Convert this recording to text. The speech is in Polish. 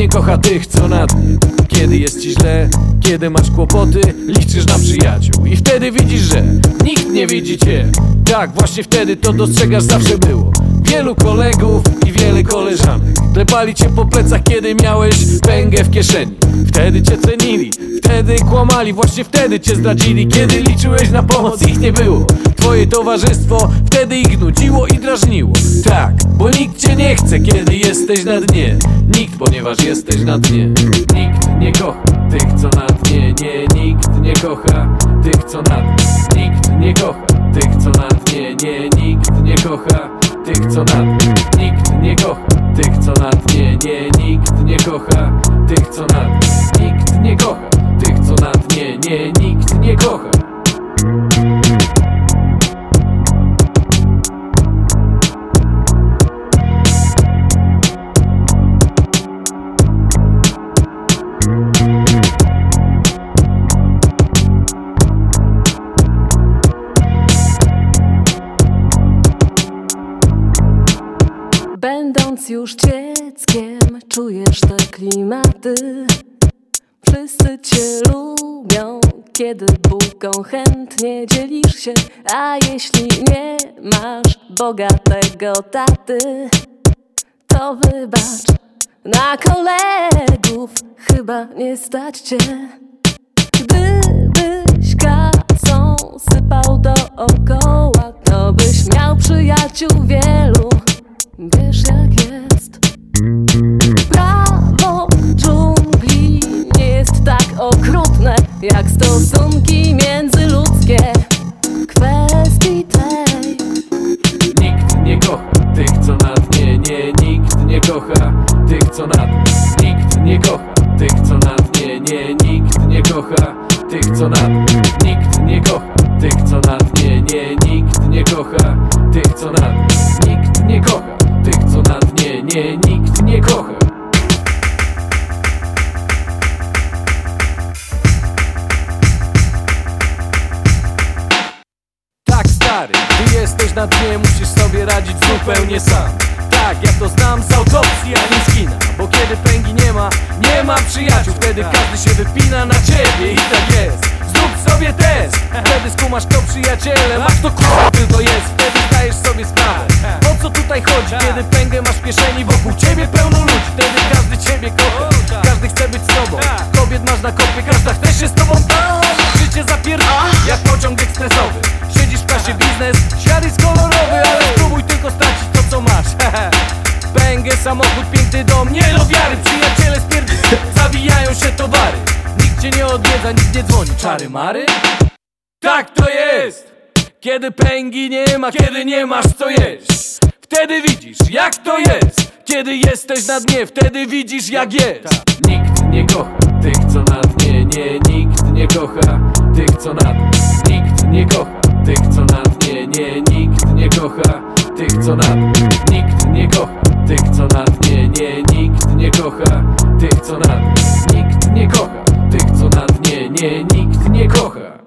nie kocha tych, co na dnie Kiedy jest ci źle, kiedy masz kłopoty Liczysz na przyjaciół. I wtedy widzisz, że Nikt nie widzi cię. Tak, właśnie wtedy to dostrzegasz zawsze było. Wielu kolegów i wiele koleżanek Klepali cię po plecach, kiedy miałeś pęgę w kieszeni. Wtedy cię cenili, wtedy kłamali Właśnie wtedy cię zdradzili. Kiedy liczyłeś na pomoc, ich nie było. Twoje towarzystwo wtedy ich nudziło i drażniło. Tak, bo nikt cię nie chce, kiedy jesteś na dnie. Nikt, ponieważ jesteś na dnie. Nikt nie kocha tych, co na dnie. Nie, nikt nie kocha tych, co na dnie. Nikt nie kocha tych, co na dnie. Nie, nikt nie kocha tych, co na dnie. Nikt nie kocha tych, co na dnie. Nie, nikt nie kocha Będąc już dzieckiem, czujesz te klimaty. Wszyscy cię lubią, kiedy bułką chętnie dzielisz się. A jeśli nie masz bogatego taty, to wybacz, na kolegów chyba nie stać cię. Gdybyś kasą sypał dookoła, to byś miał przyjaciół okrutne Jak stosunki międzyludzkie. Kwestii tej Nikt nie kocha tych, co na dnie Nie, nikt nie kocha tych, co na dnie Nikt nie kocha tych, co na dnie Nie, nikt nie kocha tych, co na dnie Nikt nie kocha tych, co na dnie Nie, nikt nie kocha tych, co na dnie Nikt nie kocha tych, co na dnie Nie, nie jesteś na dnie musisz sobie radzić zupełnie sam. Tak, ja to znam z autopsji, a nie z kina Bo kiedy pęgi nie ma, nie ma przyjaciół. Wtedy każdy się wypina na ciebie i tak jest. Zrób sobie test, wtedy skumasz to przyjaciele. Masz to kurwa tylko jest, wtedy zdajesz sobie sprawę. O co tutaj chodzi, kiedy pęgę masz w kieszeni Wokół ciebie pełno ludzi, wtedy każdy ciebie kocha. Każdy chce być z tobą, kobiet masz na kopie Każda chce się z tobą bawić Życie zapierdala, jak pociąg ekspresowy Biznes, świat jest kolorowy Ale spróbuj tylko stracić to co masz. Pęgę, samochód, piękny dom, nie do wiary Przyjaciele spierdzi, zawijają się towary. Nikt cię nie odwiedza, nikt nie dzwoni. Czary mary? Tak to jest! Kiedy pęgi nie ma, kiedy nie masz co jeść. Wtedy widzisz jak to jest. Kiedy jesteś na dnie, wtedy widzisz jak jest. Nikt nie kocha tych co na dnie. Nie, nikt nie kocha tych co na dnie. Nikt nie kocha kocha tych co na dnie Nikt nie kocha. Tych co na dnie Nie, nikt nie kocha. Tych co na dnie Nikt nie kocha. Tych co na dnie Nie, nikt